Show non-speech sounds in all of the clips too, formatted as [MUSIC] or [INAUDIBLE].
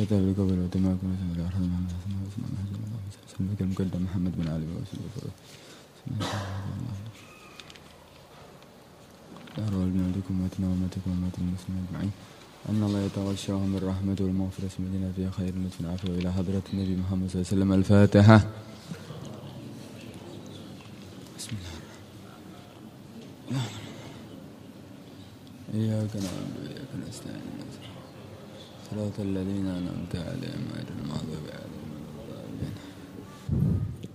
كتاب القبر وتما كنا سمع الأرحم محمد صلى الله عليه وسلم المقدم محمد بن علي وسلم أروى بنادكم وأتنا وأمتكم وأمة المسلمين أجمعين. أن الله يتغشاهم بالرحمة والمغفرة المدينة فيها خير لطف عافية وإلى حضرة النبي محمد صلى الله عليه وسلم. الفاتحة. بسم الله الرحمن إياك نعبد وإياك نستعين. صراط الذين أنعمت عليهم غير المغضوب عليهم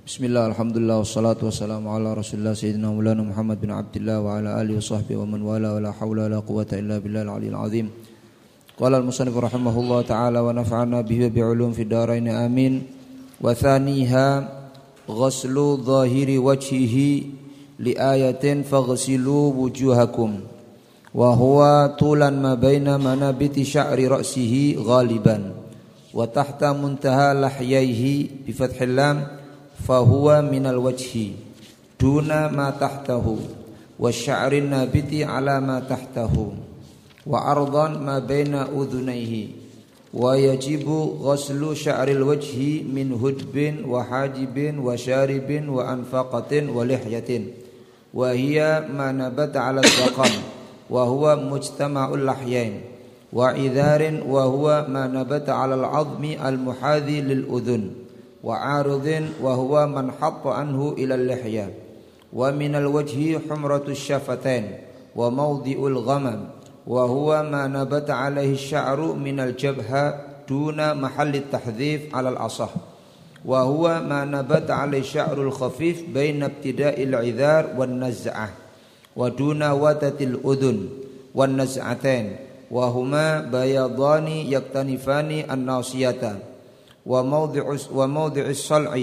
بسم الله الحمد لله والصلاة والسلام على رسول الله سيدنا مولانا محمد بن عبد الله وعلى آله وصحبه ومن والاه. ولا حول ولا قوة إلا بالله العلي العظيم. قال المصنف رحمه الله تعالى ونفعنا به بعلوم في الدارين آمين. وثانيها غسل ظاهر وجهه لآية فاغسلوا وجوهكم. وهو طولا ما بين منابت شعر رأسه غالبا وتحت منتهى لحييه بفتح اللام فهو من الوجه دون ما تحته والشعر النابت على ما تحته وعرضا ما بين أذنيه ويجب غسل شعر الوجه من هدب وحاجب وشارب وأنفقة ولحية وهي ما نبت على الذقن وهو مجتمع اللحيين وعذار وهو ما نبت على العظم المحاذي للأذن وعارض وهو من حط عنه إلى اللحية ومن الوجه حمرة الشفتين وموضع الغمم وهو ما نبت عليه الشعر من الجبهة دون محل التحذيف على الأصح وهو ما نبت عليه الشعر الخفيف بين ابتداء العذار والنزعة. ودون وتة الأذن والنزعتين وهما بياضان يكتنفان الناصية وموضع وموضع الصلع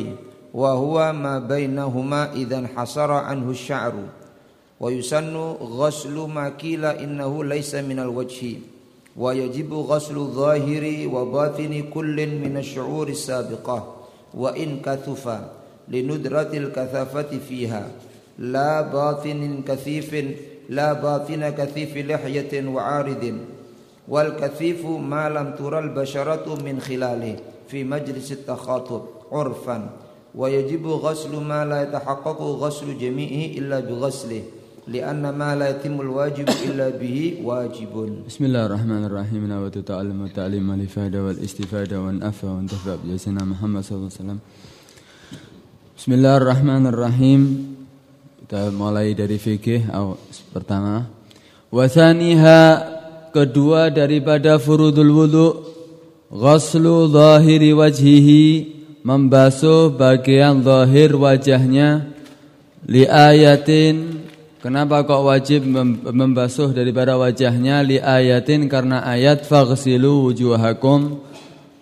وهو ما بينهما إذا انحصر عنه الشعر. ويسن غسل ما قيل إنه ليس من الوجه ويجب غسل ظاهر وباطن كل من الشعور السابقة وإن كثف لندرة الكثافة فيها. لا باطن كثيف لا باطن كثيف لحية وعارض. والكثيف ما لم ترى البشرة من خلاله في مجلس التخاطب عرفا. ويجب غسل ما لا يتحقق غسل جميعه إلا بغسله لأن ما لا يتم الواجب إلا به واجب. بسم الله الرحمن الرحيم. نويت تعلم التعليم والإفادة والاستفادة والنفع وانتفع بجسنا محمد صلى الله عليه وسلم. بسم الله الرحمن الرحيم. Kita mulai dari fikih pertama. Wasaniha kedua daripada furudul wudu ghaslu zahiri wajhihi membasuh bagian zahir wajahnya li ayatin kenapa kok wajib membasuh daripada wajahnya li ayatin? Karena ayat faghsilu wujuhakum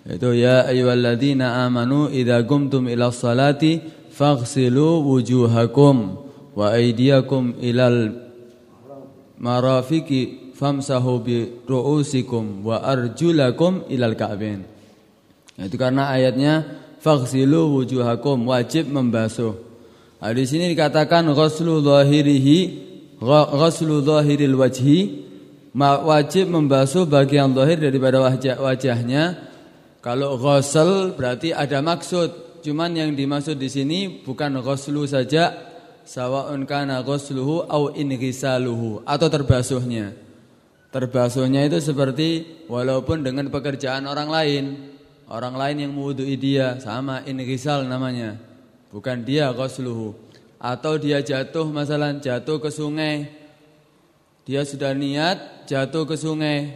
itu ya ayyuhalladzina amanu idza qumtum ila salati faghsilu wujuhakum wa aydiyakum ilal marafiki famsahu bi ru'usikum wa arjulakum ilal ka'bain. Itu karena ayatnya faghsilu wujuhakum wajib membasuh. Nah, di sini dikatakan ghuslu zahirihi ghuslu zahiril wajhi wajib membasuh bagian zahir daripada wajah wajahnya. Kalau ghusl berarti ada maksud. Cuman yang dimaksud di sini bukan ghuslu saja sawaun kana ghusluhu au inghisaluhu atau terbasuhnya. Terbasuhnya itu seperti walaupun dengan pekerjaan orang lain, orang lain yang mewudui dia sama inghisal namanya. Bukan dia ghusluhu. Atau dia jatuh masalah jatuh ke sungai. Dia sudah niat jatuh ke sungai.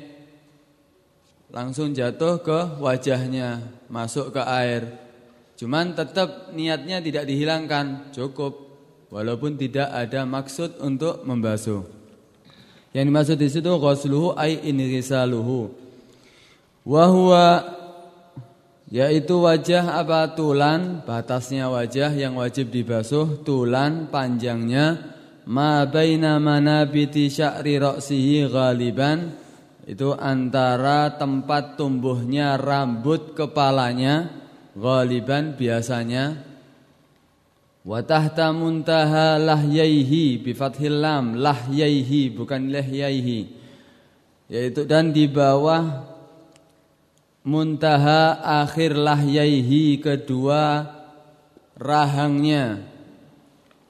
Langsung jatuh ke wajahnya, masuk ke air. Cuman tetap niatnya tidak dihilangkan, cukup walaupun tidak ada maksud untuk membasuh. Yang dimaksud di situ ghusluhu ai inrisaluhu. Wa huwa yaitu wajah apa tulan, batasnya wajah yang wajib dibasuh, tulan panjangnya ma baina manabiti sya'ri ra'sihi ghaliban itu antara tempat tumbuhnya rambut kepalanya ghaliban biasanya Wa tahta muntaha lahyaihi bi fathil lam. Lahyaihi bukan lahyaihi. Yaitu dan di bawah muntaha akhir lahyaihi kedua rahangnya.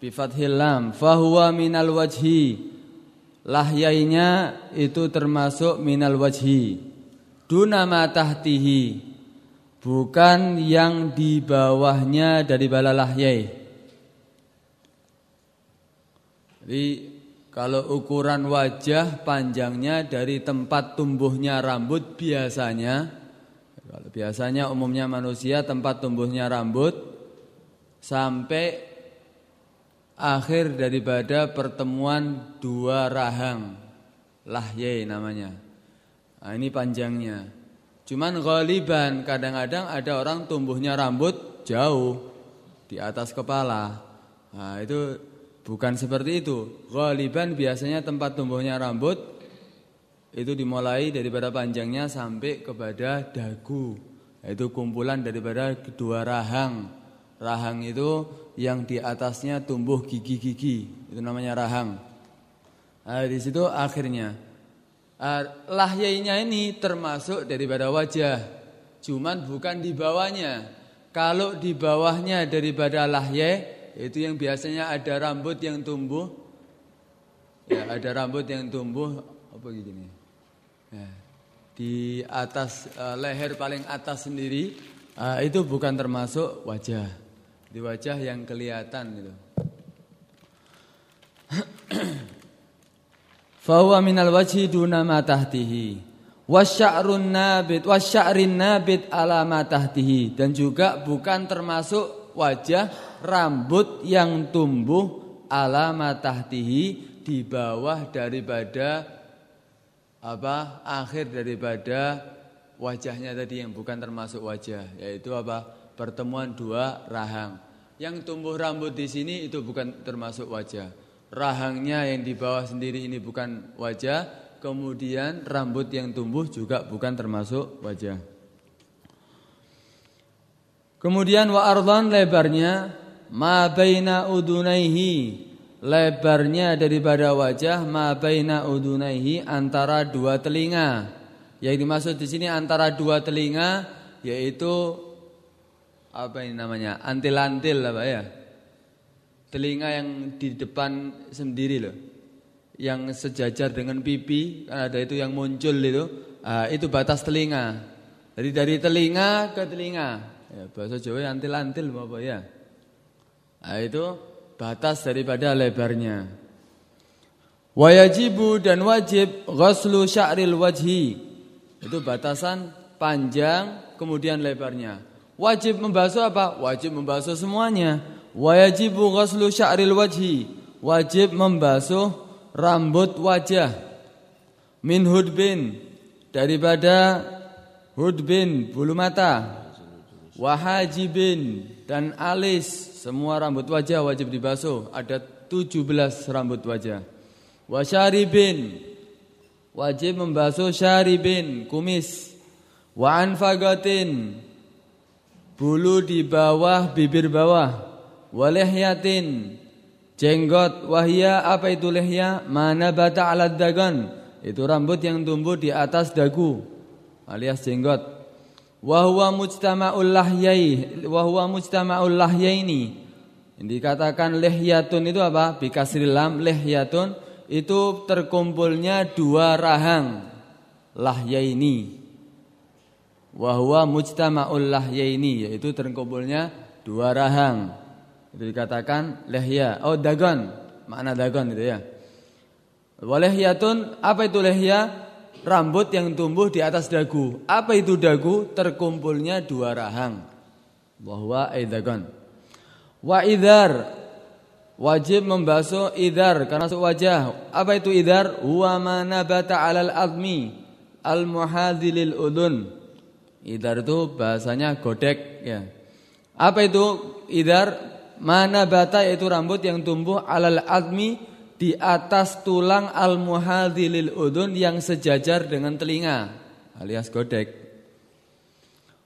Bifathil lam. Fahuwa minal wajhi. Lahyainya itu termasuk minal wajhi. Duna ma tahtihi. Bukan yang di bawahnya dari bala lahyai jadi kalau ukuran wajah panjangnya dari tempat tumbuhnya rambut biasanya kalau biasanya umumnya manusia tempat tumbuhnya rambut sampai akhir daripada pertemuan dua rahang lahye namanya. Nah, ini panjangnya. Cuman ghaliban kadang-kadang ada orang tumbuhnya rambut jauh di atas kepala. Nah, itu bukan seperti itu. Ghaliban biasanya tempat tumbuhnya rambut itu dimulai daripada panjangnya sampai kepada dagu. Yaitu kumpulan daripada kedua rahang. Rahang itu yang di atasnya tumbuh gigi-gigi. Itu namanya rahang. Nah, di situ akhirnya. Uh, lahyainya ini termasuk daripada wajah. Cuman bukan di bawahnya. Kalau di bawahnya daripada lahye itu yang biasanya ada rambut yang tumbuh ya ada rambut yang tumbuh apa gini Ya. di atas uh, leher paling atas sendiri uh, itu bukan termasuk wajah. Di wajah yang kelihatan gitu. [CLEARS THROAT] Fahuwa minal wajhi duna ma tahtihi. Wasya'run nabit wasya'rin nabit ala ma tahtihi dan juga bukan termasuk wajah rambut yang tumbuh ala ma tahtihi di bawah daripada apa akhir daripada wajahnya tadi yang bukan termasuk wajah yaitu apa pertemuan dua rahang. Yang tumbuh rambut di sini itu bukan termasuk wajah. Rahangnya yang di bawah sendiri ini bukan wajah kemudian rambut yang tumbuh juga bukan termasuk wajah. Kemudian wa lebarnya ma baina udunaihi lebarnya daripada wajah ma baina udunaihi antara dua telinga. Yang dimaksud di sini antara dua telinga yaitu apa ini namanya? Antil-antil apa ya? Telinga yang di depan sendiri loh. Yang sejajar dengan pipi, kan ada itu yang muncul itu. Nah, itu batas telinga. Jadi dari telinga ke telinga. Ya, bahasa Jawa antil-antil apa ya? Nah, itu batas daripada lebarnya. Wajibu dan wajib ghuslu sya'ril wajhi. Itu batasan panjang kemudian lebarnya. Wajib membasuh apa? Wajib membasuh semuanya. Wajibu ghuslu sya'ril wajhi. Wajib membasuh rambut wajah. Min hudbin daripada hudbin bulu mata. Wahajibin dan alis semua rambut wajah wajib dibasuh. Ada 17 rambut wajah. Wa syaribin. Wajib membasuh syaribin, kumis. Wa anfagatin. Bulu di bawah bibir bawah. Wa lihyatin. Jenggot wahia apa itu lihya? Mana bata alat dagan. Itu rambut yang tumbuh di atas dagu alias jenggot Wahwa mujtama'ul lahyai wahwa mujtama'ul lahyaini. Dikatakan lihyatun itu apa? Bikasril lam lihyatun itu terkumpulnya dua rahang lahyaini. Wahwa mujtama'ul lahyaini yaitu terkumpulnya dua rahang. Itu dikatakan lihya. Oh dagon, makna dagon itu ya. Walahyatun apa itu lihya? Rambut yang tumbuh di atas dagu. Apa itu dagu? Terkumpulnya dua rahang. Bahwa aidagon. Wa idar wajib membasuh idar karena wajah. Apa itu idar? Wa mana bata alal admi al muhadilil udun. Idar itu bahasanya godek ya. Apa itu idar? Mana bata yaitu rambut yang tumbuh alal admi di atas tulang al-muhadhilil udun yang sejajar dengan telinga alias godek.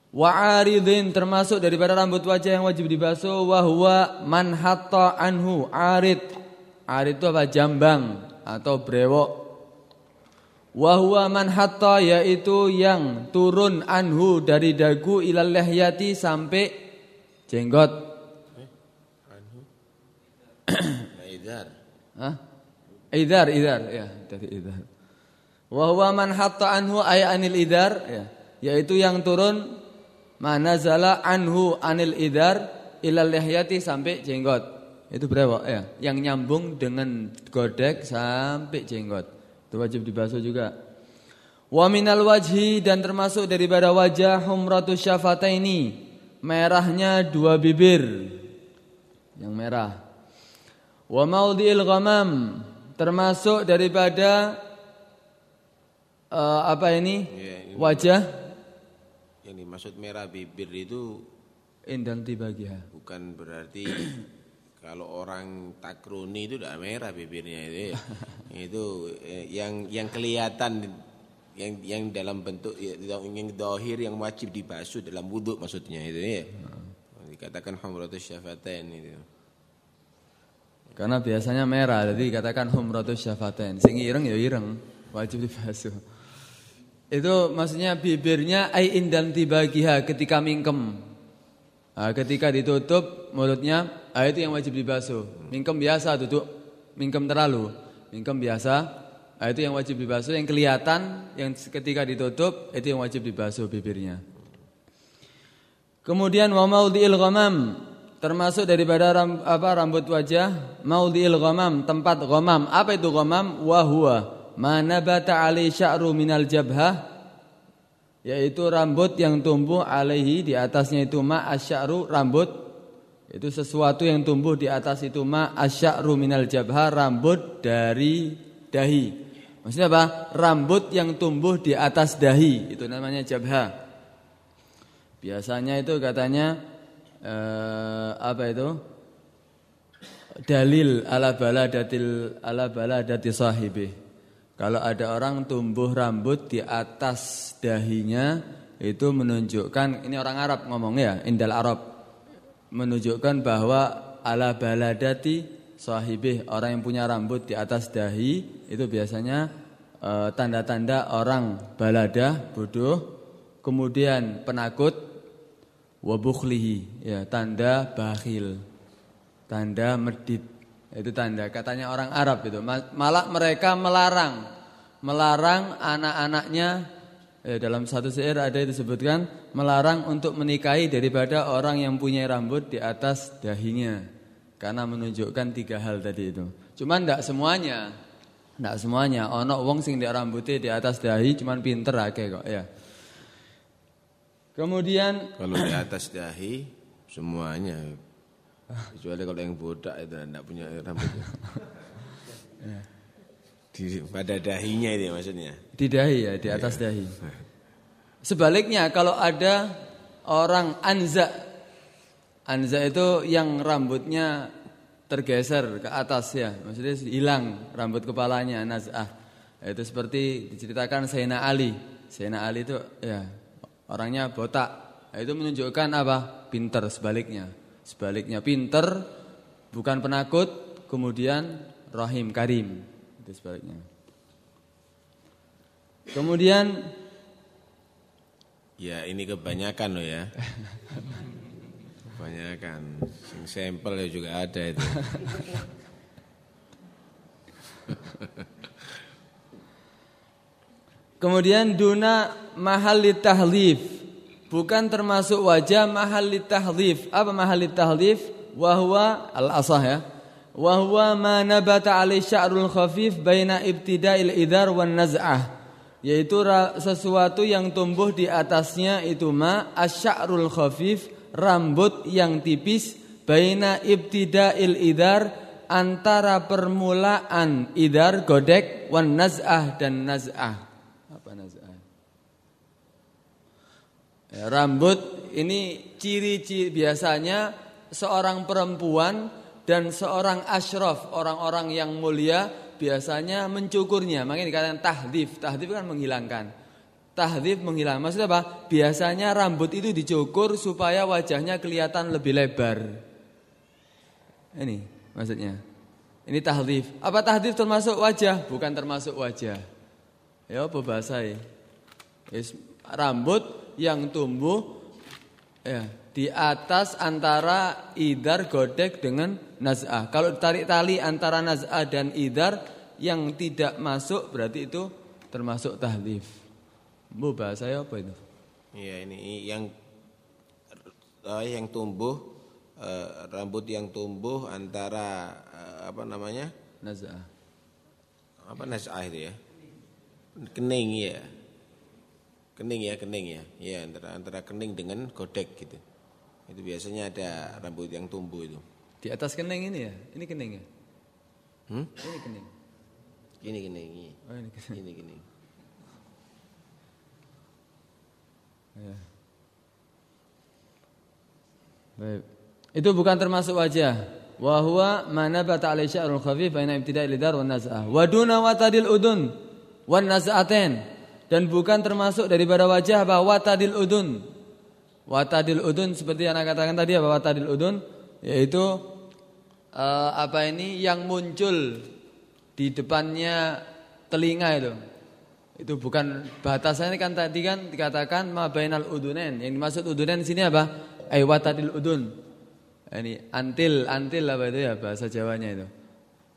Wa aridin termasuk daripada rambut wajah yang wajib dibasuh wa huwa man hatta anhu arid. Arid itu apa? Jambang atau brewok. Wahwa man hatta yaitu yang turun anhu dari dagu ilal lehyati sampai jenggot. Anhu. [CLEARS THROAT] Hah? Idar, idar ya, dari idar. Wahwa man hatta anhu ay anil idar ya, yaitu yang turun mana zala anhu anil idar ilal lehyati sampai jenggot. Itu berapa ya? Yang nyambung dengan godek sampai jenggot. Itu wajib dibasuh juga. Wa minal wajhi dan termasuk daripada wajah humratu syafataini. Merahnya dua bibir. Yang merah. Wa maudhi'il ghamam termasuk daripada uh, apa ini? Ya, ini wajah yang dimaksud merah bibir itu indal tibagiha. Bukan berarti [CLEARS THROAT] Kalau orang takruni itu udah merah bibirnya itu. Ya. [LAUGHS] itu eh, yang yang kelihatan yang yang dalam bentuk ya, yang dohir yang wajib dibasuh dalam wudhu maksudnya itu ya. Dikatakan humratus syafatain itu. Karena biasanya merah, jadi dikatakan humratus syafatain. Sing ireng ya ireng, wajib dibasuh. Itu maksudnya bibirnya ai indal tibagiha ketika mingkem. Nah, ketika ditutup mulutnya, ah, itu yang wajib dibasuh. Mingkem biasa tutup, mingkem terlalu. Mingkem biasa, ah, itu yang wajib dibasuh. Yang kelihatan, yang ketika ditutup, itu yang wajib dibasuh bibirnya. Kemudian wa maudhi'il ghamam termasuk daripada ram, apa rambut wajah maudhi'il ghamam tempat ghamam. Apa itu ghamam? Wa huwa manabata ali sya'ru minal jabhah yaitu rambut yang tumbuh alaihi di atasnya itu ma asy'aru rambut. Itu sesuatu yang tumbuh di atas itu ma asy'aru minal jabha rambut dari dahi. Maksudnya apa? Rambut yang tumbuh di atas dahi itu namanya jabha biasanya itu katanya eh, apa itu? Dalil ala baladatil ala baladati sahibi. Kalau ada orang tumbuh rambut di atas dahinya itu menunjukkan ini orang Arab ngomong ya, indal Arab. Menunjukkan bahwa ala baladati sahibih orang yang punya rambut di atas dahi itu biasanya e, tanda-tanda e, orang balada bodoh kemudian penakut wabukhlihi ya tanda bakhil tanda medit itu tanda katanya orang Arab itu. Malah mereka melarang melarang anak-anaknya eh, dalam satu syair ada disebutkan melarang untuk menikahi daripada orang yang punya rambut di atas dahinya. Karena menunjukkan tiga hal tadi itu. Cuman tidak semuanya. Tidak semuanya. Ono wong sing di rambutnya di atas dahi cuman pinter akeh kok ya. Kemudian kalau di atas dahi semuanya Kecuali kalau yang bodak itu tidak punya rambut. Ya. Di, pada dahinya itu maksudnya. Di dahi ya, di atas ya. dahi. Sebaliknya kalau ada orang anza. Anza itu yang rambutnya tergeser ke atas ya. Maksudnya hilang rambut kepalanya naz'ah. Itu seperti diceritakan Sayyidina Ali. Sayyidina Ali itu ya orangnya botak. Itu menunjukkan apa? Pinter sebaliknya. Sebaliknya pinter, bukan penakut, kemudian rahim karim. Itu sebaliknya. Kemudian Ya ini kebanyakan loh ya Kebanyakan Sing sampel ya juga ada itu Kemudian duna mahal tahlif bukan termasuk wajah mahal tahdhif. Apa mahal tahdhif? Wahwa al-asah ya. Wahwa ma nabata alai sya'rul khafif baina ibtida'il idhar wan naz'ah. Yaitu sesuatu yang tumbuh di atasnya itu ma asy'arul khafif, rambut yang tipis baina ibtida'il idhar antara permulaan idar godek wan naz'ah dan naz'ah. Ya, rambut ini ciri-ciri biasanya seorang perempuan dan seorang asyraf, orang-orang yang mulia biasanya mencukurnya. Makanya dikatakan tahdif. Tahdif kan menghilangkan. Tahdif menghilangkan. Maksudnya apa? Biasanya rambut itu dicukur supaya wajahnya kelihatan lebih lebar. Ini maksudnya. Ini tahdif. Apa tahdif termasuk wajah? Bukan termasuk wajah. Ya apa bahasa ya? rambut yang tumbuh ya di atas antara idar godek dengan naz'ah. Kalau tarik tali antara naz'ah dan idar yang tidak masuk berarti itu termasuk tahlif. Bu bahasa apa itu? Iya ini yang uh, yang tumbuh uh, rambut yang tumbuh antara uh, apa namanya? Naz'ah. Apa naz'ah itu ya? Kening ya. Kening ya, kening ya. Ya antara antara kening dengan godek gitu. Itu biasanya ada rambut yang tumbuh itu. Di atas kening ini ya? Ini kening ya? Hmm? Ini kening. Ini kening. Iya. Oh, ini kening. Ini kening. Ya. Baik. Itu bukan termasuk wajah. Wa huwa ma nabata alai sya'rul khafif baina ibtida'i lidar wan naz'ah. Wa duna watadil udun wan naz'atain. Dan bukan termasuk daripada wajah bahwa watadil udun Watadil udun seperti yang anda katakan tadi apa watadil udun yaitu uh, apa ini yang muncul di depannya telinga itu. Itu bukan batasannya kan tadi kan dikatakan mabainal udunen. Yang dimaksud udunen di sini apa? Ay watadil udun. Ini antil, antil apa itu ya bahasa Jawanya itu.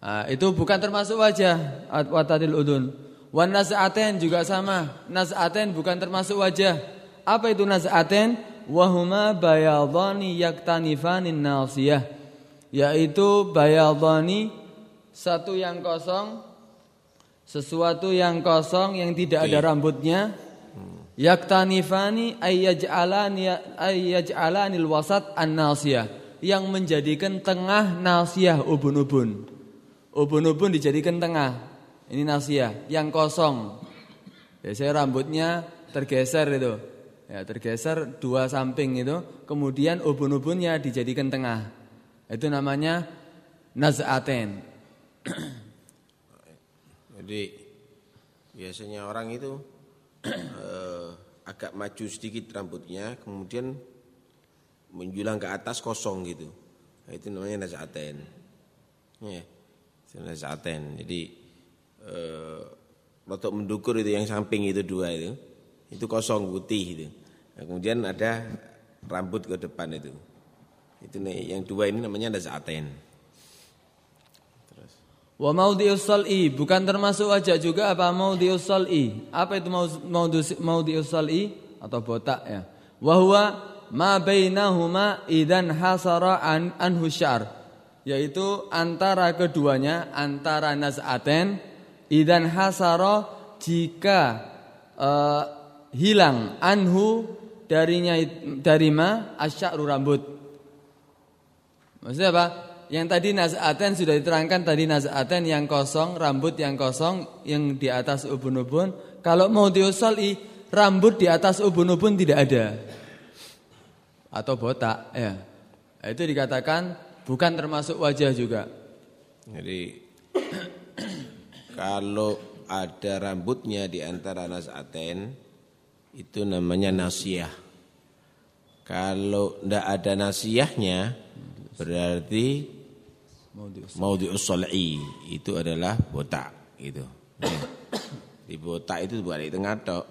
Nah, itu bukan termasuk wajah watadil udun. Wan nas'aten juga sama. Nas'aten bukan termasuk wajah. Apa itu nas'aten? wahuma bayadani yaktanifanin nasiyah yaitu bayadani satu yang kosong sesuatu yang kosong yang tidak ada rambutnya yaktanifani ayyaj'alani ayyaj'alanil wasat an-nasiyah yang menjadikan tengah nasiyah ubun-ubun ubun-ubun dijadikan tengah ini nasiyah yang kosong biasanya rambutnya tergeser itu ya, tergeser dua samping itu, kemudian ubun-ubunnya dijadikan tengah. Itu namanya naz'aten. [CLEARS THROAT] Jadi biasanya orang itu [CLEARS THROAT] eh, agak maju sedikit rambutnya, kemudian menjulang ke atas kosong gitu. Nah, itu namanya naz'aten. Ya, naz'aten. Jadi eh, rotok mendukur itu yang samping itu dua itu, itu kosong putih itu. Nah, kemudian ada rambut ke depan itu. Itu nih yang dua ini namanya nazaten. Terus. Wa maudhi'us sal'i bukan termasuk wajah juga apa maudhi'us sal'i? Apa itu maudhi'us sal'i atau botak ya? Wa huwa ma bainahuma idan hasara an anhu syar yaitu antara keduanya antara nazaten idan hasara jika uh, hilang anhu darinya dari asy'ru rambut. Maksudnya apa? Yang tadi nazaten sudah diterangkan tadi nazaten yang kosong, rambut yang kosong yang di atas ubun-ubun. Kalau mau diusoli rambut di atas ubun-ubun tidak ada. Atau botak ya. Itu dikatakan bukan termasuk wajah juga. Jadi kalau ada rambutnya di antara nazaten itu namanya nasiyah. Kalau tidak ada nasiyahnya berarti mau diusol'i itu adalah botak gitu. Di botak itu bukan di tengah tok.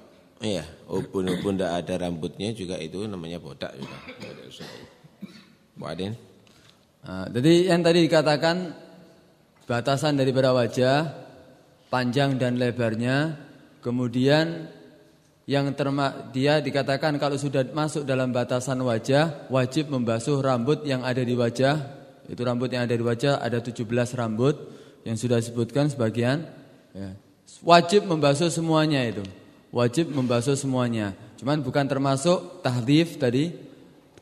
Iya, ubun-ubun tidak ada rambutnya juga itu namanya botak juga. Wadin. Nah, jadi yang tadi dikatakan batasan daripada wajah, panjang dan lebarnya, kemudian yang terma, dia dikatakan kalau sudah masuk dalam batasan wajah wajib membasuh rambut yang ada di wajah. Itu rambut yang ada di wajah ada 17 rambut yang sudah disebutkan sebagian. Ya. wajib membasuh semuanya itu. Wajib membasuh semuanya. Cuman bukan termasuk tahdif tadi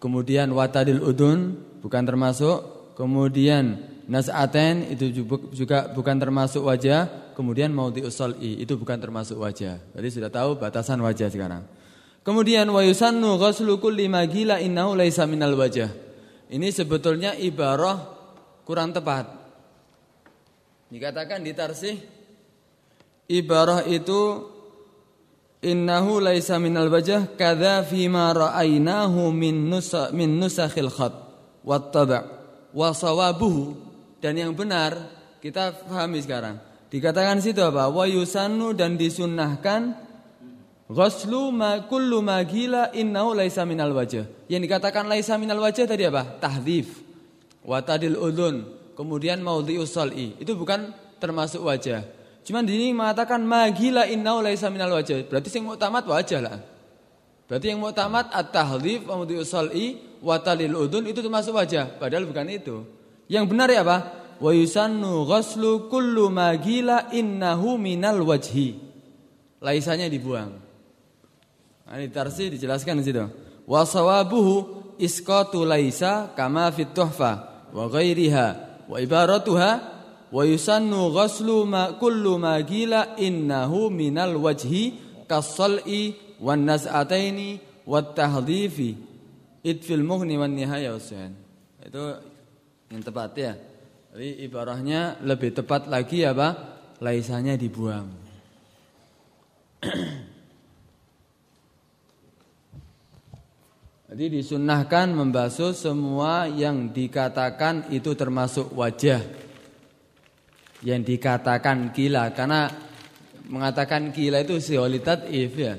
kemudian watadil udun bukan termasuk. Kemudian Nas'aten itu juga bukan termasuk wajah, kemudian mau i itu bukan termasuk wajah. Jadi sudah tahu batasan wajah sekarang. Kemudian wa yusannu ghuslu kulli magila innahu laisa minal wajah. Ini sebetulnya ibarah kurang tepat. Dikatakan di tarsih ibarah itu innahu laisa minal wajah kadza fi ma ra'ainahu min nusa min nusakhil khat wat taba' wa sawabuhu dan yang benar kita pahami sekarang. Dikatakan situ apa? Wa yusannu dan disunnahkan ghuslu ma kullu ma gila innahu laisa minal wajah. Yang dikatakan laisa minal wajah tadi apa? Tahdhif. Wa tadil udhun. Kemudian maudhi'us sal'i. Itu bukan termasuk wajah. Cuman di sini mengatakan magila innahu laisa minal wajah. Berarti sing muktamad wajah lah. Berarti yang muktamad at-tahdhif wa maudhi'us sal'i wa talil udhun itu termasuk wajah. Padahal bukan itu. Yang benar ya apa? Wa yusannu ghuslu kullu magila innahu minal wajhi. Laisanya dibuang. Nah, ini tarsi dijelaskan di situ. Wa sawabuhu isqatu laisa kama fit tuhfa wa ghairiha wa ibaratuha wa yusannu ghuslu ma kullu ma gila innahu minal wajhi kasal'i wan nas'ataini wat tahdhifi idfil mughni wan nihaya usain. Itu yang tepat ya. Jadi ibarahnya lebih tepat lagi apa? Laisanya dibuang. Jadi disunnahkan membasuh semua yang dikatakan itu termasuk wajah. Yang dikatakan gila karena mengatakan gila itu siolitat if ya.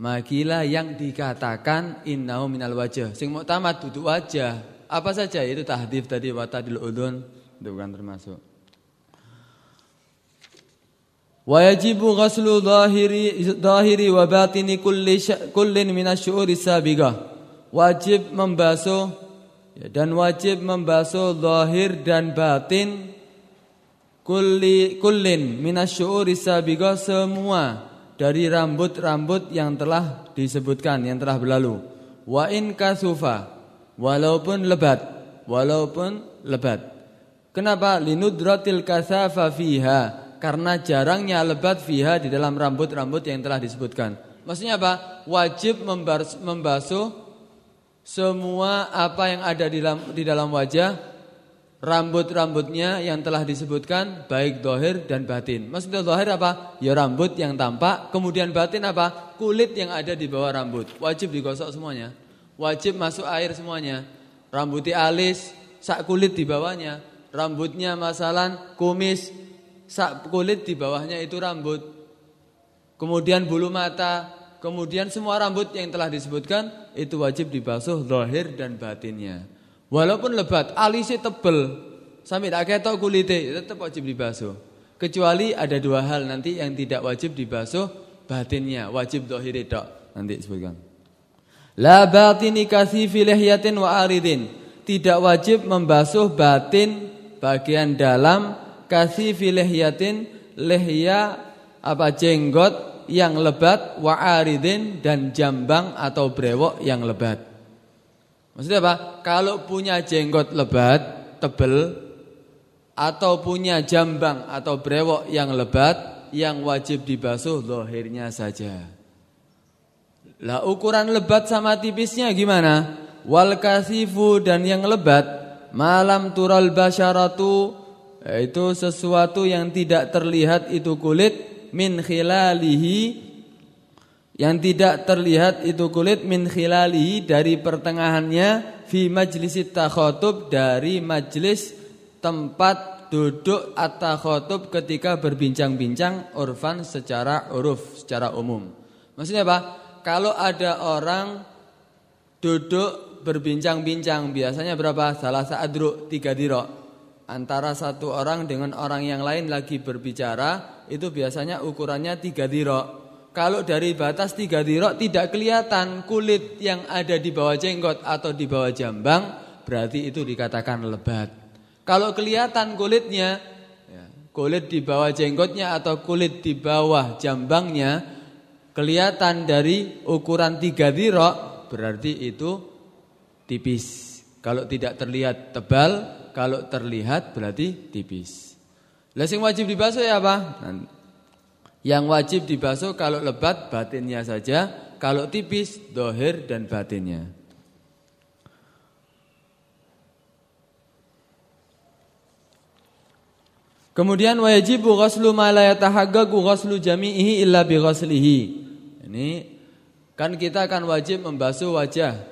Makila yang dikatakan innahu minal wajah. Sing tamat duduk wajah. Apa saja? Itu tahdif tadi watadil udun itu bukan termasuk. Wa yajibu ghaslu dhahiri dhahiri wa batini kulli kullin minasyu'uri sabiqah. Wajib membasuh ya, dan wajib membasuh zahir dan batin kulli kullin minasyu'uri sabiqah semua dari rambut-rambut yang telah disebutkan yang telah berlalu. Wa in kasufa walaupun lebat walaupun lebat kenapa linudratil kasafa fiha karena jarangnya lebat fiha di dalam rambut-rambut yang telah disebutkan maksudnya apa wajib membasuh semua apa yang ada di dalam, di dalam wajah rambut-rambutnya yang telah disebutkan baik dohir dan batin. Maksudnya dohir apa? Ya rambut yang tampak. Kemudian batin apa? Kulit yang ada di bawah rambut. Wajib digosok semuanya. Wajib masuk air semuanya. Rambutnya alis, sak kulit di bawahnya. Rambutnya masalan kumis, sak kulit di bawahnya itu rambut. Kemudian bulu mata, Kemudian semua rambut yang telah disebutkan itu wajib dibasuh zahir dan batinnya. Walaupun lebat, alisnya tebel, sampai tak ketok kulitnya tetap wajib dibasuh. Kecuali ada dua hal nanti yang tidak wajib dibasuh batinnya, wajib zahir itu nanti disebutkan. La batini kasifi lihyatin wa aridin. Tidak wajib membasuh batin bagian dalam kasifi lihyatin lihya apa jenggot yang lebat wa aridin dan jambang atau brewok yang lebat. Maksudnya apa? Kalau punya jenggot lebat, tebel atau punya jambang atau brewok yang lebat, yang wajib dibasuh lohirnya saja. Lah ukuran lebat sama tipisnya gimana? Wal kasifu dan yang lebat malam tural basyaratu itu sesuatu yang tidak terlihat itu kulit min khilalihi yang tidak terlihat itu kulit min khilalihi dari pertengahannya fi majlis takhotub dari majlis tempat duduk at-takhotub ketika berbincang-bincang urfan secara uruf secara umum. Maksudnya apa? Kalau ada orang duduk berbincang-bincang biasanya berapa? Salah satu tiga dirok antara satu orang dengan orang yang lain lagi berbicara itu biasanya ukurannya tiga dirok. Kalau dari batas tiga dirok tidak kelihatan kulit yang ada di bawah jenggot atau di bawah jambang berarti itu dikatakan lebat. Kalau kelihatan kulitnya ya, kulit di bawah jenggotnya atau kulit di bawah jambangnya kelihatan dari ukuran tiga dirok berarti itu tipis. Kalau tidak terlihat tebal kalau terlihat berarti tipis. Lah sing wajib dibasuh ya apa? Yang wajib dibasuh kalau lebat batinnya saja, kalau tipis dohir dan batinnya. Kemudian wajib ghuslu ma la ghuslu jami'ihi illa bi ghuslihi. Ini kan kita akan wajib membasuh wajah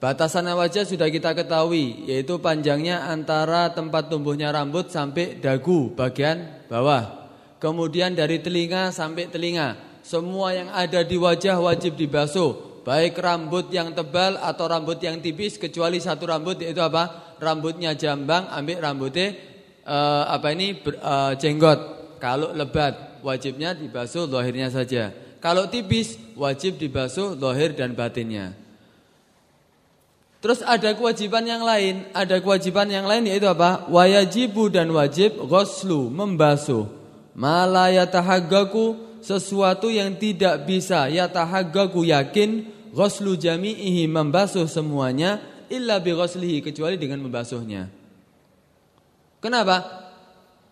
Batasan wajah sudah kita ketahui yaitu panjangnya antara tempat tumbuhnya rambut sampai dagu bagian bawah. kemudian dari telinga sampai telinga. Semua yang ada di wajah wajib dibasuh, baik rambut yang tebal atau rambut yang tipis kecuali satu rambut yaitu apa? Rambutnya jambang, ambil rambutnya uh, apa ini uh, jenggot. Kalau lebat wajibnya dibasuh lahirnya saja. Kalau tipis wajib dibasuh lahir dan batinnya. Terus ada kewajiban yang lain, ada kewajiban yang lain yaitu apa? Wajibu dan wajib ghuslu, membasuh. Mala yatahaggaku sesuatu yang tidak bisa yatahaggaku yakin ghuslu jami'ihi membasuh semuanya illa bi ghuslihi kecuali dengan membasuhnya. Kenapa?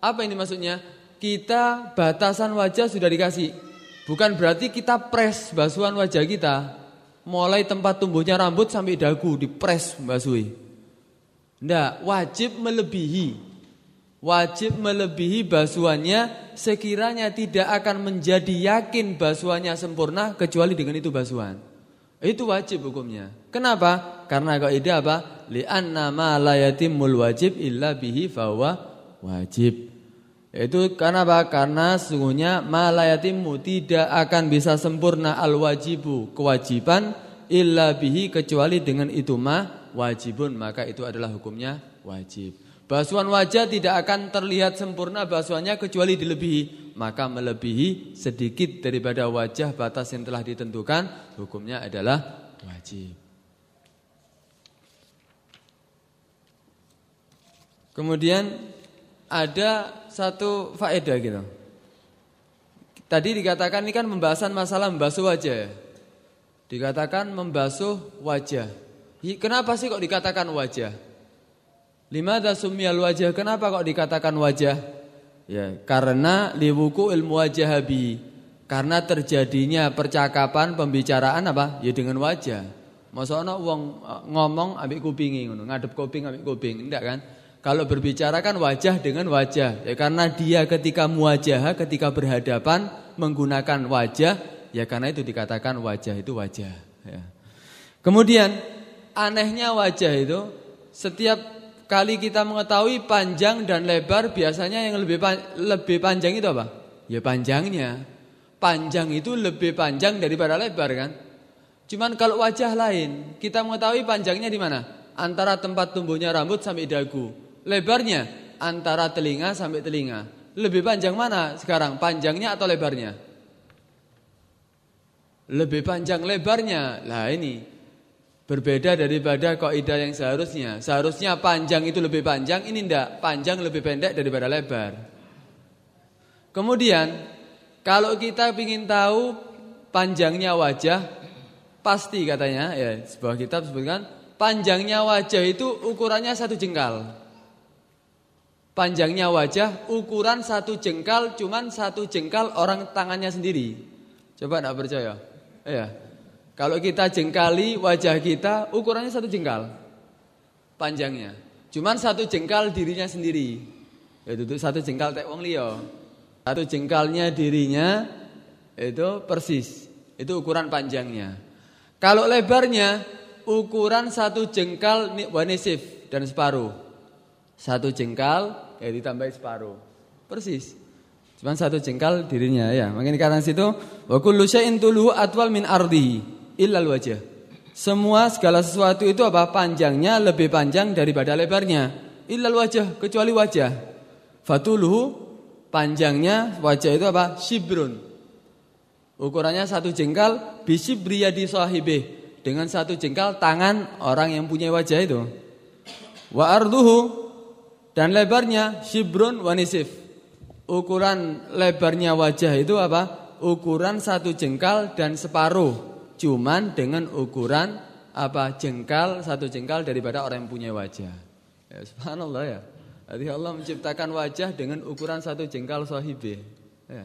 Apa ini maksudnya? Kita batasan wajah sudah dikasih. Bukan berarti kita press basuhan wajah kita mulai tempat tumbuhnya rambut sampai dagu dipres Mbak Sui. Ndak, wajib melebihi. Wajib melebihi basuhannya sekiranya tidak akan menjadi yakin basuhannya sempurna kecuali dengan itu basuhan. Itu wajib hukumnya. Kenapa? Karena kaidah apa? Li'anna ma la yatimul wajib illa bihi fahuwa wajib. Itu karena apa? Karena sungguhnya malayatimu tidak akan bisa sempurna al-wajibu kewajiban illa bihi kecuali dengan itu mah wajibun maka itu adalah hukumnya wajib. Basuhan wajah tidak akan terlihat sempurna basuhannya kecuali dilebihi maka melebihi sedikit daripada wajah batas yang telah ditentukan hukumnya adalah wajib. Kemudian ada satu faedah gitu. Tadi dikatakan ini kan pembahasan masalah membasuh wajah. Dikatakan membasuh wajah. Kenapa sih kok dikatakan wajah? Lima dasumiyal wajah. Kenapa kok dikatakan wajah? Ya, karena liwuku ilmu wajahabi. Karena terjadinya percakapan, pembicaraan apa? Ya dengan wajah. Masa ana wong eh, ngomong ambek kupingi ngono, ngadep kuping ambek kuping, enggak kan? Kalau berbicara kan wajah dengan wajah ya karena dia ketika muwajah ketika berhadapan menggunakan wajah ya karena itu dikatakan wajah itu wajah ya. Kemudian anehnya wajah itu setiap kali kita mengetahui panjang dan lebar biasanya yang lebih lebih panjang itu apa? Ya panjangnya. Panjang itu lebih panjang daripada lebar kan? Cuman kalau wajah lain, kita mengetahui panjangnya di mana? Antara tempat tumbuhnya rambut sampai dagu. Lebarnya antara telinga sampai telinga. Lebih panjang mana sekarang? Panjangnya atau lebarnya? Lebih panjang lebarnya. Lah ini berbeda daripada kaidah yang seharusnya. Seharusnya panjang itu lebih panjang, ini ndak. Panjang lebih pendek daripada lebar. Kemudian kalau kita ingin tahu panjangnya wajah, pasti katanya ya sebuah kitab sebutkan panjangnya wajah itu ukurannya satu jengkal. Panjangnya wajah ukuran satu jengkal cuman satu jengkal orang tangannya sendiri. Coba tidak percaya? Iya. Kalau kita jengkali wajah kita ukurannya satu jengkal panjangnya. Cuman satu jengkal dirinya sendiri. Itu tuh satu jengkal tek wong liya. Satu jengkalnya dirinya itu persis. Itu ukuran panjangnya. Kalau lebarnya ukuran satu jengkal wanisif dan separuh. Satu jengkal ya ditambah separuh. Persis. Cuma satu jengkal dirinya ya. Makanya karena situ wa kullu syai'in tuluhu atwal min ardihi illal wajah. Semua segala sesuatu itu apa? Panjangnya lebih panjang daripada lebarnya. Illal wajah, kecuali wajah. Fatuluhu panjangnya wajah itu apa? Shibrun. Ukurannya satu jengkal di sahibih dengan satu jengkal tangan orang yang punya wajah itu. Wa arduhu dan lebarnya shibrun wanisif. Ukuran lebarnya wajah itu apa? Ukuran satu jengkal dan separuh. Cuman dengan ukuran apa jengkal satu jengkal daripada orang yang punya wajah. Ya, subhanallah ya. Jadi Allah menciptakan wajah dengan ukuran satu jengkal sahibi. Ya.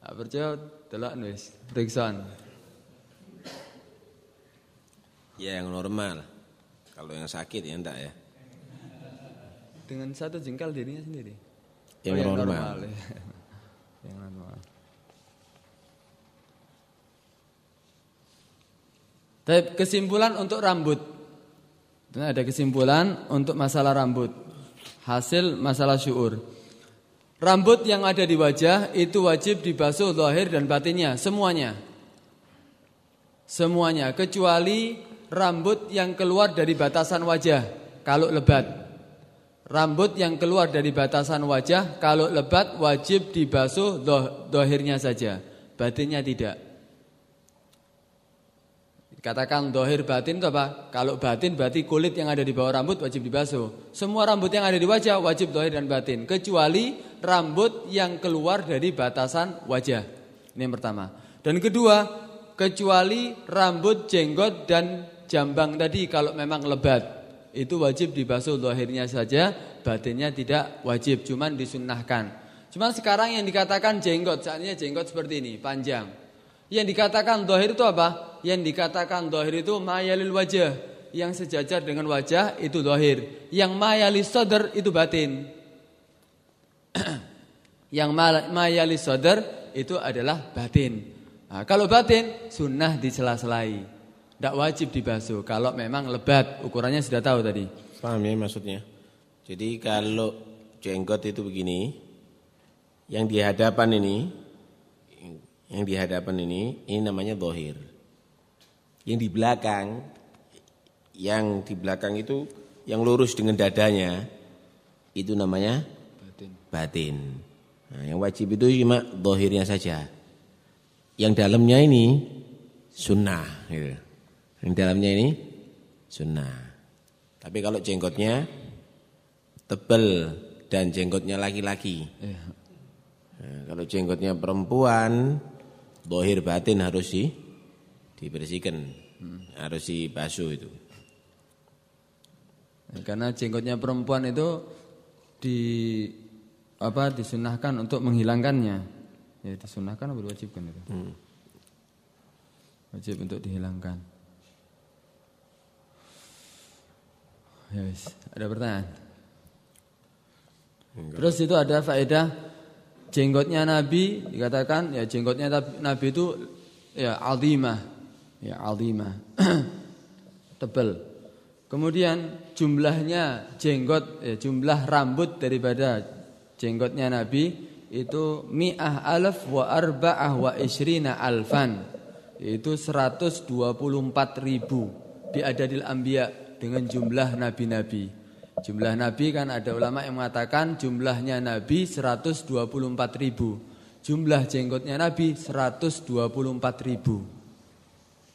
Percaya delok nulis periksaan. Ya yang normal. Kalau yang sakit ya enggak ya dengan satu jengkal dirinya sendiri. Yang, oh, yang normal. normal ya. [LAUGHS] yang normal. Tapi kesimpulan untuk rambut. Ada kesimpulan untuk masalah rambut. Hasil masalah syuur. Rambut yang ada di wajah itu wajib dibasuh zahir dan batinnya, semuanya. Semuanya kecuali rambut yang keluar dari batasan wajah kalau lebat. Rambut yang keluar dari batasan wajah kalau lebat wajib dibasuh zahirnya saja, batinnya tidak. Katakan dohir batin itu apa? Kalau batin berarti kulit yang ada di bawah rambut wajib dibasuh. Semua rambut yang ada di wajah wajib dohir dan batin. Kecuali rambut yang keluar dari batasan wajah. Ini yang pertama. Dan kedua, kecuali rambut, jenggot dan jambang tadi kalau memang lebat. Itu wajib dibasuh dohirnya saja, batinnya tidak wajib, cuman disunnahkan. Cuma sekarang yang dikatakan jenggot, saatnya jenggot seperti ini, panjang. Yang dikatakan dohir itu apa? yang dikatakan dohir itu mayalil wajah yang sejajar dengan wajah itu dohir yang mayalis sadar itu batin [CLEARS THROAT] yang mayalis sadar itu adalah batin nah, kalau batin sunnah disela-selai tidak wajib dibasuh kalau memang lebat ukurannya sudah tahu tadi paham ya maksudnya jadi kalau jenggot itu begini yang di hadapan ini yang di hadapan ini ini namanya dohir yang di belakang, yang di belakang itu yang lurus dengan dadanya itu namanya batin. batin. Nah, yang wajib itu cuma dohirnya saja. Yang dalamnya ini sunnah. Gitu. Yang dalamnya ini sunnah. Tapi kalau jenggotnya tebal dan jenggotnya laki-laki. Iya. Nah, kalau jenggotnya perempuan, dohir batin harus sih dibersihkan hmm. harus dibasuh itu karena jenggotnya perempuan itu di apa disunahkan untuk menghilangkannya ya disunahkan atau diwajibkan itu hmm. wajib untuk dihilangkan ya wis ada pertanyaan? Enggak. terus itu ada faedah jenggotnya Nabi dikatakan ya jenggotnya Nabi itu ya azimah ya azimah [CLEARS THROAT] tebal kemudian jumlahnya jenggot ya, jumlah rambut daripada jenggotnya Nabi itu mi'ah alaf wa arba'ah wa isrina alfan itu 124 ribu di adadil anbiya dengan jumlah nabi-nabi. Jumlah nabi kan ada ulama yang mengatakan jumlahnya nabi 124 ribu. Jumlah jenggotnya nabi 124 ribu.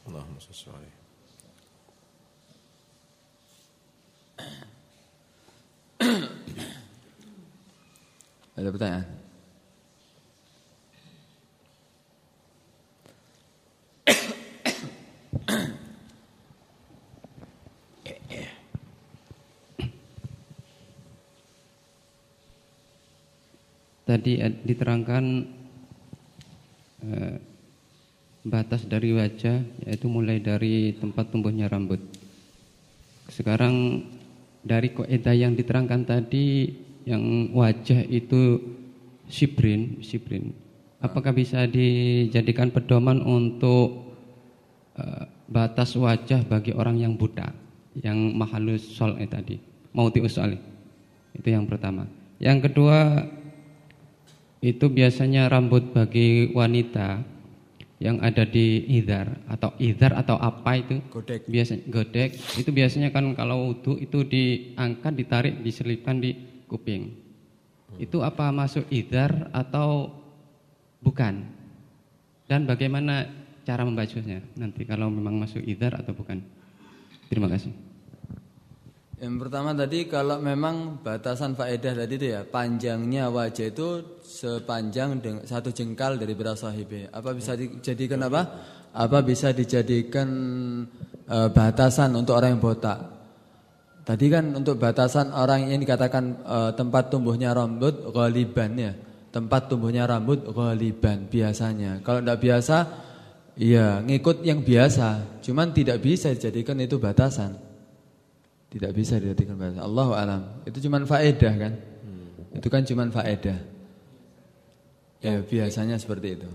Allahumma salli Ada pertanyaan? Tadi diterangkan eh, batas dari wajah yaitu mulai dari tempat tumbuhnya rambut. Sekarang dari koedah yang diterangkan tadi yang wajah itu sibrin, sibrin. Apakah bisa dijadikan pedoman untuk uh, batas wajah bagi orang yang buta, yang mahalus sol tadi, mau usol. Itu yang pertama. Yang kedua itu biasanya rambut bagi wanita yang ada di idar atau idar atau apa itu? Godek. Biasanya godek. Itu biasanya kan kalau wudhu itu diangkat ditarik diselipkan di kuping. Hmm. itu apa masuk idar atau bukan? Dan bagaimana cara membacanya nanti kalau memang masuk idar atau bukan? Terima kasih yang pertama tadi kalau memang batasan faedah tadi itu ya panjangnya wajah itu sepanjang satu jengkal dari beras sahibi. Apa bisa dijadikan apa? Apa bisa dijadikan e, batasan untuk orang yang botak? Tadi kan untuk batasan orang yang dikatakan e, tempat tumbuhnya rambut ghaliban ya. Tempat tumbuhnya rambut ghaliban biasanya. Kalau tidak biasa, iya ngikut yang biasa. Cuman tidak bisa dijadikan itu batasan. Tidak bisa diartikan bahasa Allah alam. Itu cuma faedah kan? Hmm. Itu kan cuma faedah. Ya biasanya seperti itu.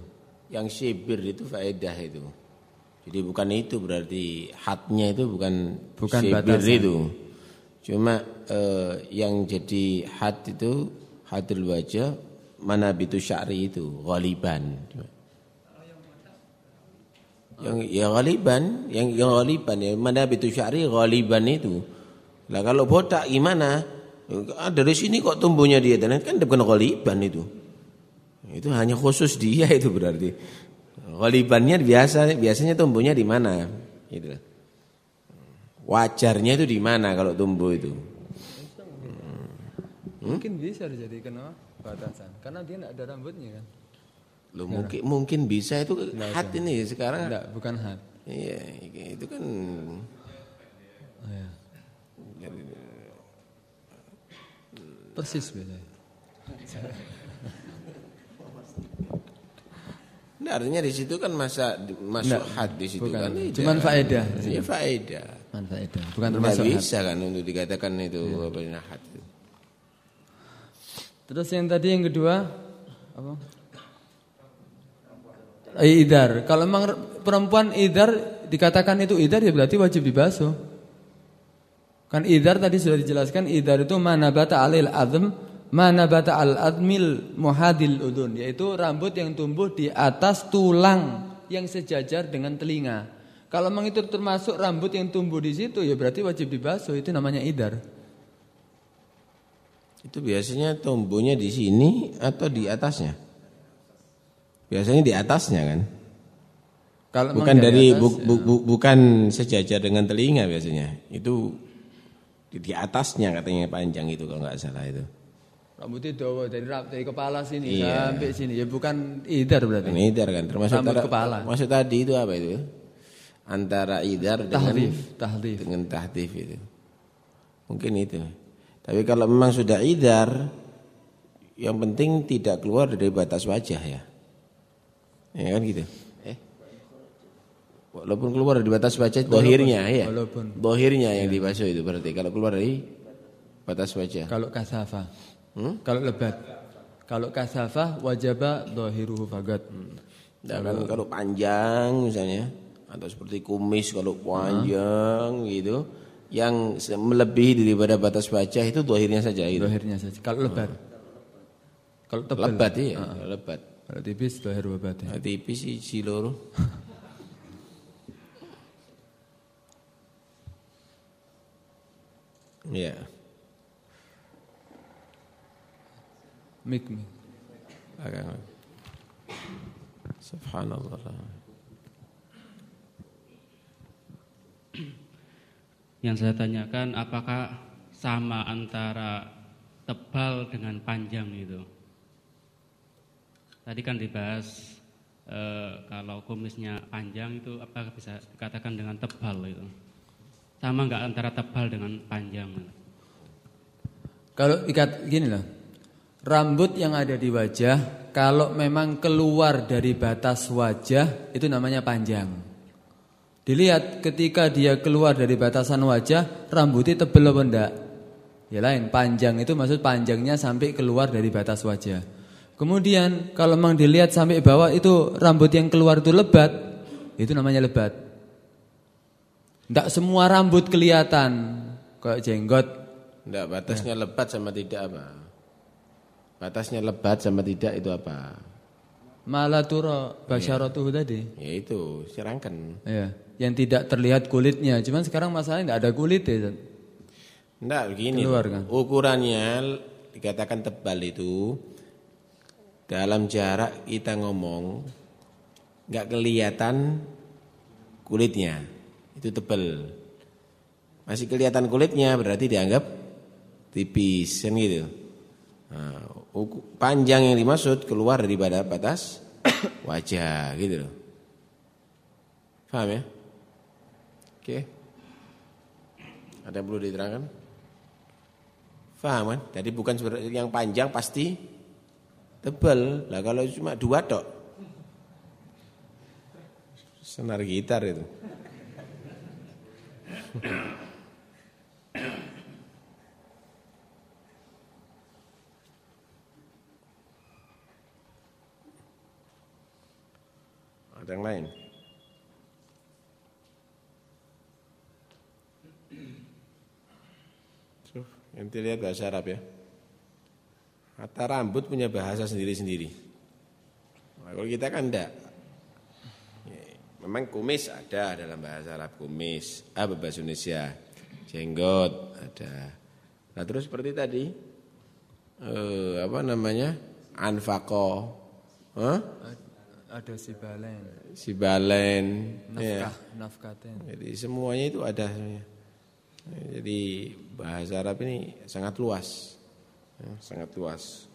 Yang sibir itu faedah itu. Jadi bukan itu berarti hatnya itu bukan bukan sibir batasan. itu. Cuma eh, yang jadi hat itu hadil wajah manabitu sya'ri itu ghaliban. Yang ya ghaliban, yang yang ghaliban ya manabitu sya'ri ghaliban itu. Lah kalau botak gimana? Ah, dari sini kok tumbuhnya dia dan kan bukan ghaliban itu. Itu hanya khusus dia itu berarti. Ghalibannya biasa biasanya tumbuhnya di mana? Gitu. Wajarnya itu di mana kalau tumbuh itu? Hmm? Mungkin bisa dijadikan apa? batasan karena dia tidak ada rambutnya kan. Lo mungkin mungkin bisa itu Nggak hat ini sekarang. Enggak, bukan hat. Iya, itu kan Oh, ya. Persis beda. Nah, artinya di situ kan masa masuk had di situ bukan. kan. Tidak. Cuman faedah. Iya faedah. Manfaatnya bukan Nggak termasuk hat. bisa kan untuk dikatakan itu apa namanya had itu. Terus yang tadi yang kedua apa? Idar. Kalau memang perempuan idar dikatakan itu idar ya berarti wajib dibasuh. Kan idar tadi sudah dijelaskan idar itu mana bata alil azm, mana bata al admil muhadil udun, yaitu rambut yang tumbuh di atas tulang yang sejajar dengan telinga. Kalau memang itu termasuk rambut yang tumbuh di situ ya berarti wajib dibasuh, itu namanya idar. Itu biasanya tumbuhnya di sini atau di atasnya? Biasanya di atasnya kan. Kalau Bukan dari atas, bu- bu- bu- bukan sejajar dengan telinga biasanya. Itu di, di atasnya katanya panjang itu kalau nggak salah itu. Rambutnya dawa dari dari kepala sini Iya. sampai sini ya bukan idar berarti. Ini idar kan termasuk Rambut tara- kepala. Maksud tadi itu apa itu? Antara idar dengan Tahrif, tahrif. dengan tahdif itu. Mungkin itu. Tapi kalau memang sudah idar yang penting tidak keluar dari batas wajah ya. Ya kan gitu. Walaupun keluar dari batas wajah dohirnya ya. walaupun. Dohirnya yang dibasuh itu berarti kalau keluar dari batas wajah. Kalau kasafa. Hmm? Kalau lebat. Kalau kasafah wajaba dhahiruhu fagat. Nah, kan kalau panjang misalnya atau seperti kumis kalau panjang gitu yang melebihi daripada batas wajah itu dohirnya saja itu. Dhahirnya saja. Kalau lebat. Kalau tebal. Lebat iya, lebat. Kalau tipis dhahir wabatnya. Tipis isi loro. [LAUGHS] Iya. Mik mik. Agak. Subhanallah. Yang saya tanyakan apakah sama antara tebal dengan panjang itu? Tadi kan dibahas eh, kalau kumisnya panjang itu apakah bisa dikatakan dengan tebal itu? Sama nggak antara tebal dengan panjang? Kalau ikat gini loh. Rambut yang ada di wajah kalau memang keluar dari batas wajah itu namanya panjang. Dilihat ketika dia keluar dari batasan wajah rambutnya tebel apa enggak? Ya lain, panjang itu maksud panjangnya sampai keluar dari batas wajah. Kemudian kalau memang dilihat sampai bawah itu rambut yang keluar itu lebat, itu namanya lebat. Enggak semua rambut kelihatan kayak jenggot. Enggak, batasnya lebat sama tidak apa? Batasnya lebat sama tidak itu apa? Malatura basyaratuhu tadi. Ya itu, sirangkan. Ya, yang tidak terlihat kulitnya. Cuman sekarang masalahnya tidak ada kulit ya. Enggak, begini. Keluar, kan? Ukurannya dikatakan tebal itu dalam jarak kita ngomong enggak kelihatan kulitnya. Itu tebal. Masih kelihatan kulitnya berarti dianggap tipis kan gitu. Nah, panjang yang dimaksud keluar dari pada batas [COUGHS] wajah gitu loh. Paham ya? Oke. Ada yang perlu diterangkan? Paham kan? Jadi bukan yang panjang pasti tebal. Lah kalau cuma dua tok. Senar gitar itu. [COUGHS] Ada yang lain? Tuh, Ente lihat bahasa Arab ya. Kata rambut punya bahasa sendiri-sendiri. Nah, kalau kita kan enggak. Ya, memang kumis ada dalam bahasa Arab kumis, apa bahasa Indonesia? Jenggot ada. Nah terus seperti tadi, eh, apa namanya? Anfako, huh? Ada si balen, si balen, nafkah, ya. nafkaten. Jadi semuanya itu ada. Jadi bahasa Arab ini sangat luas, ya, sangat luas.